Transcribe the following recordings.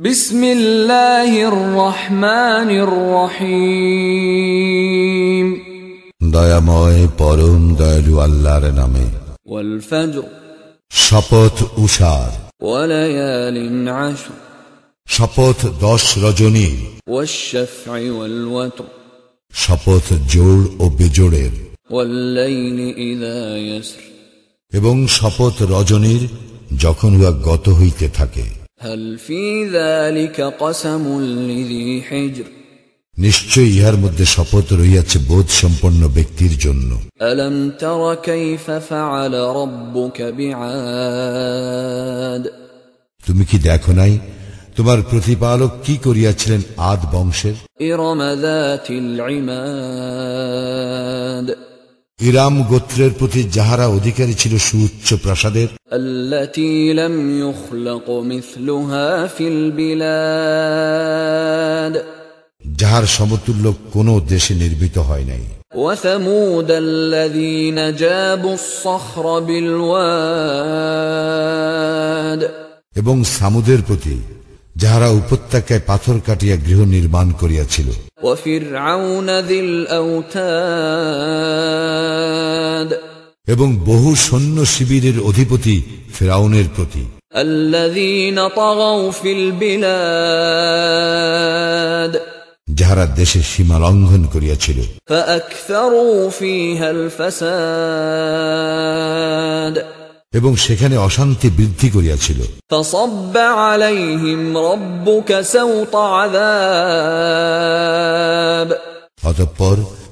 বিসমিল্লাহির রহমানির রহিম। দয়াময় পরম দয়ালু আল্লাহর নামে। ওয়াল শপথ উষার। ওয়ালায়ালিন আশর। শপথ দশ রজনী। ওয়াশ-শাফঈ শপথ জোর ও বেজোড়ের। ওয়াল্লাইলি এবং শপথ রজনীর যখন উহা গত হইতে থাকে। নিশ্চয় ইহার মধ্যে শপথ রইয়াছে বোধ সম্পন্ন ব্যক্তির জন্য। তুমি কি দেখো নাই? তোমার প্রতিপালক কি করিয়াছিলেন আদ বংশের? ইরামাযাতিল ইমাদ ইরাম গোত্রের প্রতি যাহারা অধিকারী ছিল সুউচ্চ প্রাসাদের التي لم يخلق مثلها في البلاد যাহার সমতুল্য কোনো দেশে নির্মিত হয় নাই وثمود الذين جابوا الصخر بالواد এবং সামুদের প্রতি যাহারা উপত্যকায় পাথর কাটিয়া গৃহ নির্মাণ করিয়াছিল وفرعون ذي الأوتاد এবং বহু সৈন্য শিবিরের অধিপতি ফেরাউনের প্রতি। যাহারা দেশে সীমা লঙ্ঘন করিয়াছিল। এবং সেখানে অশান্তি বৃদ্ধি করিয়াছিল। অতঃপর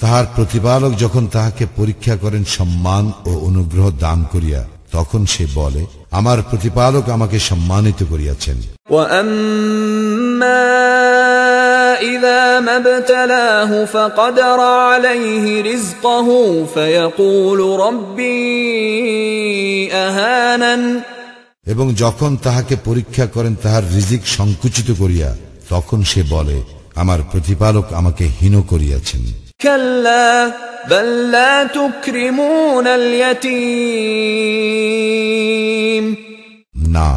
তাহার প্রতিপালক যখন তাহাকে পরীক্ষা করেন সম্মান ও অনুগ্রহ দান করিয়া তখন সে বলে আমার প্রতিপালক আমাকে সম্মানিত করিয়াছেন وأما إذا ما ابتلاه فقدر عليه رزقه فيقول ربي أهانن এবং যখন তাহাকে পরীক্ষা করেন তাহার রিজিক সংকুচিত করিয়া তখন সে বলে আমার প্রতিপালক আমাকে হীন করিয়াছেন كلا بل لا تكرمون اليتيم না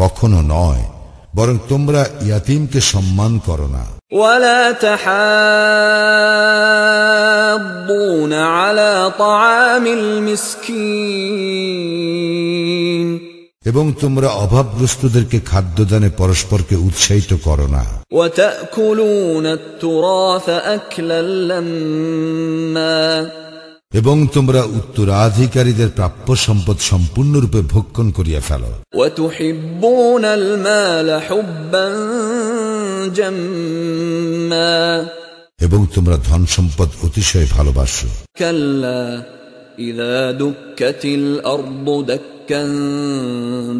কখনো নয় বরং তোমরা ইয়াতিমকে সম্মান করো না ولا تحاضون على طعام المسكين এবং তোমরা অভাবগ্রস্তদেরকে খাদ্যদানে পরস্পরকে উৎসাহিত করো না। এবং তোমরা উত্তরাধিকারীদের প্রাপ্য সম্পদ সম্পূর্ণরূপে ভক্ষণ করিয়া ফেলো। এবং তোমরা ধন সম্পদ অতিশয় ভালোবাসো। كلا إذا دكت الأرض دكا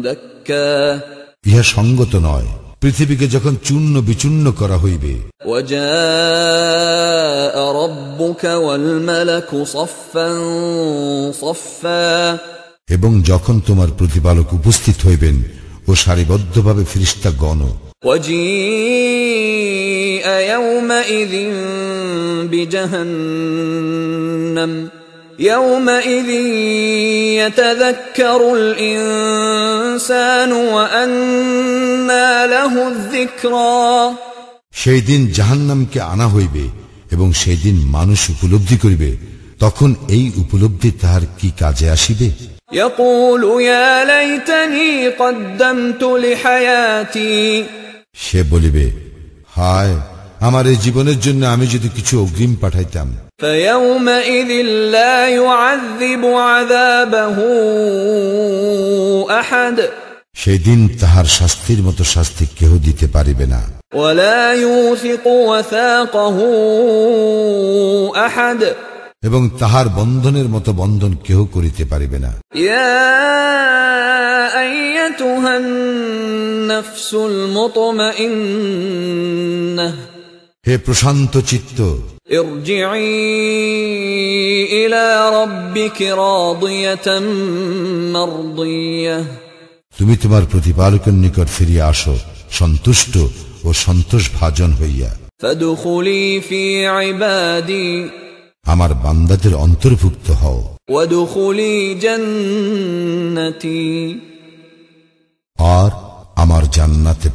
دكا ইহা সঙ্গত নয় পৃথিবীকে যখন চূর্ণ বিচূর্ণ করা হইবে وجاء ربك والملك صفا صفا এবং যখন তোমার প্রতিপালক উপস্থিত হইবেন ও সারিবদ্ধভাবে ফিরিস্তা গণ وجيء يومئذ بجهنم يومئذ يتذكر الإنسان وأنى له الذكرى সেই দিন জাহান্নামকে আনা হইবে এবং সেই দিন মানুষ উপলব্ধি করিবে তখন এই উপলব্ধি তাহার কি কাজে আসিবে يقول يا ليتني قدمت لحياتي সে বলিবে হায় আমার এই জীবনের জন্য আমি যদি কিছু অগ্রিম পাঠাইতাম فيومئذ لا يعذب عذابه احد সেই দিন তাহার শাস্তির মতো শাস্তি কেহ দিতে পারিবে না ولا يوثق وثاقه احد এবং তাহার বন্ধনের মতো বন্ধন কেহ করিতে পারিবে না يا أيتها النفس المطمئنة হে প্রশান্ত চিত্ত। তুমি তোমার প্রতিপালকের নিকট ফিরিয়ে আসো সন্তুষ্ট ও সন্তোষ ভাজন হইয়া আমার বান্দাদের অন্তর্ভুক্ত হও। আর আমার জান্নাতে